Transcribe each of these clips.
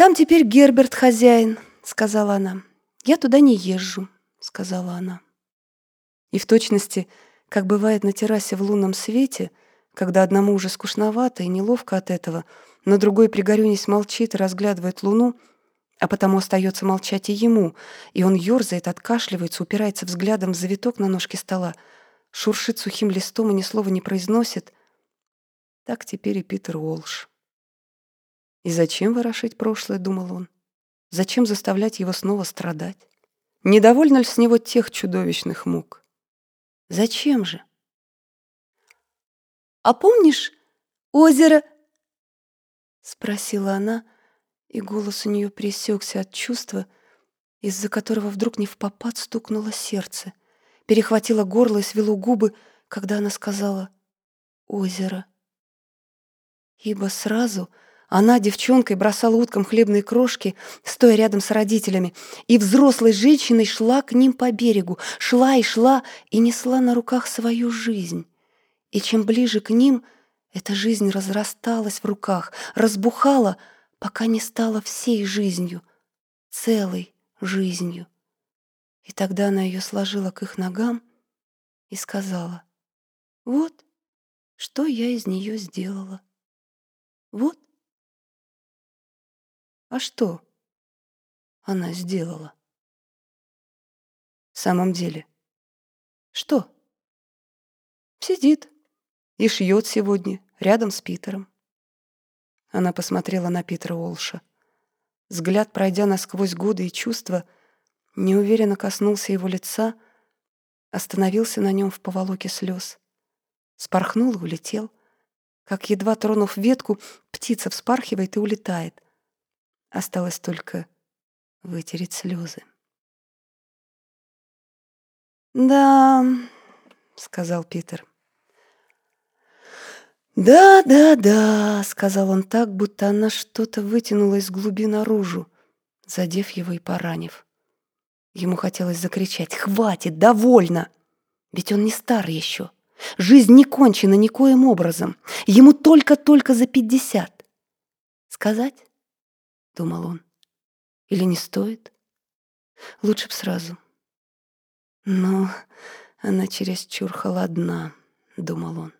«Там теперь Герберт хозяин», — сказала она. «Я туда не езжу», — сказала она. И в точности, как бывает на террасе в лунном свете, когда одному уже скучновато и неловко от этого, но другой, пригорюнись, молчит и разглядывает луну, а потому остается молчать и ему, и он ерзает, откашливается, упирается взглядом в завиток на ножке стола, шуршит сухим листом и ни слова не произносит. Так теперь и Питер Уолш. И зачем ворошить прошлое, думал он? Зачем заставлять его снова страдать? Недовольно ли с него тех чудовищных мук? Зачем же? «А помнишь озеро?» — спросила она, и голос у нее пресекся от чувства, из-за которого вдруг не в попад стукнуло сердце, перехватило горло и свело губы, когда она сказала «озеро». Ибо сразу она девчонкой бросала уткам хлебные крошки, стоя рядом с родителями, и взрослой женщиной шла к ним по берегу, шла и шла, и несла на руках свою жизнь. И чем ближе к ним, эта жизнь разрасталась в руках, разбухала, пока не стала всей жизнью, целой жизнью. И тогда она ее сложила к их ногам и сказала, «Вот, что я из нее сделала. Вот, а что она сделала? В самом деле, что? Сидит и шьет сегодня рядом с Питером. Она посмотрела на Питера Олша. Взгляд, пройдя насквозь годы и чувства, неуверенно коснулся его лица, остановился на нем в поволоке слез. Спорхнул и улетел. Как едва тронув ветку, птица вспархивает и улетает — Осталось только вытереть слезы. «Да», — сказал Питер. «Да, да, да», — сказал он так, будто она что-то вытянула из глуби наружу, задев его и поранив. Ему хотелось закричать «Хватит, довольно!» Ведь он не стар еще. Жизнь не кончена никоим образом. Ему только-только за пятьдесят. Сказать? — думал он. «Или не стоит? Лучше б сразу». «Но она чересчур холодна», — думал он.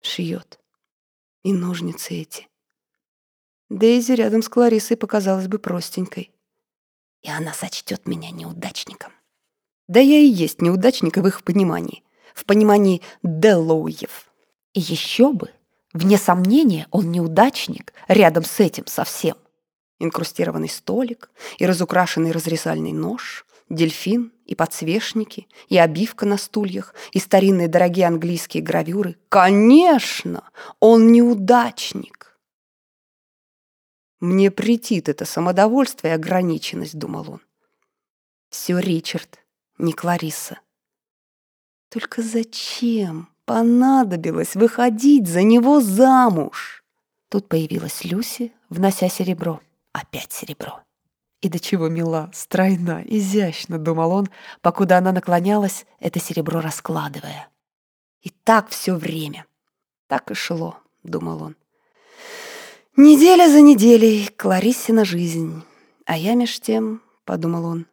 «Шьет. И ножницы эти». Дейзи рядом с Кларисой показалась бы простенькой. И она сочтет меня неудачником. Да я и есть неудачник в их понимании. В понимании Деллоуев. И еще бы, вне сомнения, он неудачник рядом с этим совсем инкрустированный столик и разукрашенный разрезальный нож, дельфин и подсвечники, и обивка на стульях, и старинные дорогие английские гравюры. Конечно, он неудачник. Мне претит это самодовольство и ограниченность, думал он. Все Ричард, не Клариса. Только зачем понадобилось выходить за него замуж? Тут появилась Люси, внося серебро. Опять серебро. И до чего мила, стройна, изящно, думал он, покуда она наклонялась, это серебро раскладывая. И так все время. Так и шло, думал он. Неделя за неделей, Клариссина жизнь. А я меж тем, подумал он.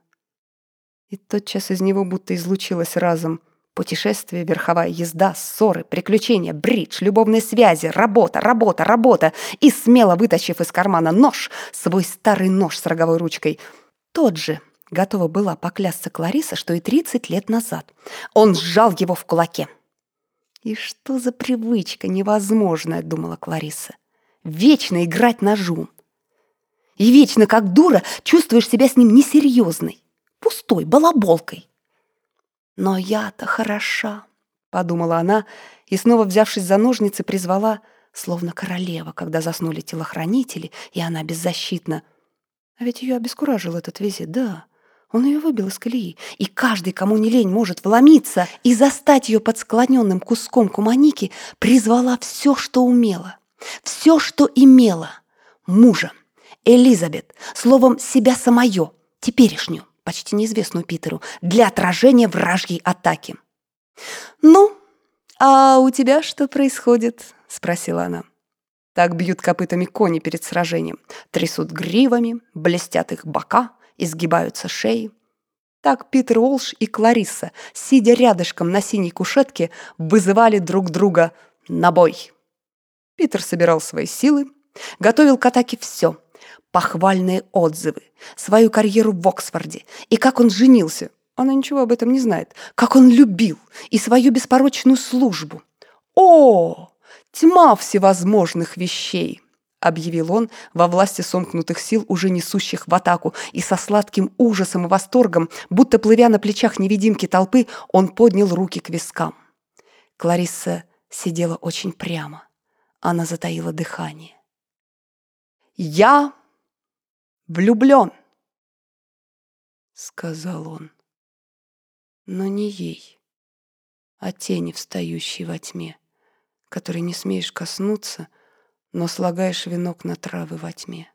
И тотчас из него будто излучилось разом Путешествие, верховая езда, ссоры, приключения, бридж, любовные связи, работа, работа, работа. И смело вытащив из кармана нож, свой старый нож с роговой ручкой, тот же, готова была поклясться Клариса, что и 30 лет назад. Он сжал его в кулаке. «И что за привычка невозможная», — думала Клариса. «Вечно играть ножом. И вечно, как дура, чувствуешь себя с ним несерьезной, пустой, балаболкой. «Но я-то хороша», — подумала она, и снова, взявшись за ножницы, призвала, словно королева, когда заснули телохранители, и она беззащитна. А ведь ее обескуражил этот визит, да. Он ее выбил из колеи, и каждый, кому не лень, может вломиться и застать ее под склоненным куском куманики, призвала все, что умела, все, что имела. Мужа, Элизабет, словом, себя самое, теперешнюю почти неизвестную Питеру, для отражения вражьей атаки. «Ну, а у тебя что происходит?» — спросила она. Так бьют копытами кони перед сражением. Трясут гривами, блестят их бока, изгибаются шеи. Так Питер Уолш и Кларисса, сидя рядышком на синей кушетке, вызывали друг друга на бой. Питер собирал свои силы, готовил к атаке все — похвальные отзывы, свою карьеру в Оксфорде и как он женился. Она ничего об этом не знает. Как он любил и свою беспорочную службу. О, тьма всевозможных вещей! объявил он во власти сомкнутых сил, уже несущих в атаку, и со сладким ужасом и восторгом, будто плывя на плечах невидимки толпы, он поднял руки к вискам. Кларисса сидела очень прямо. Она затаила дыхание. «Я влюблен!» Сказал он. Но не ей, а тени, встающей во тьме, которой не смеешь коснуться, но слагаешь венок на травы во тьме.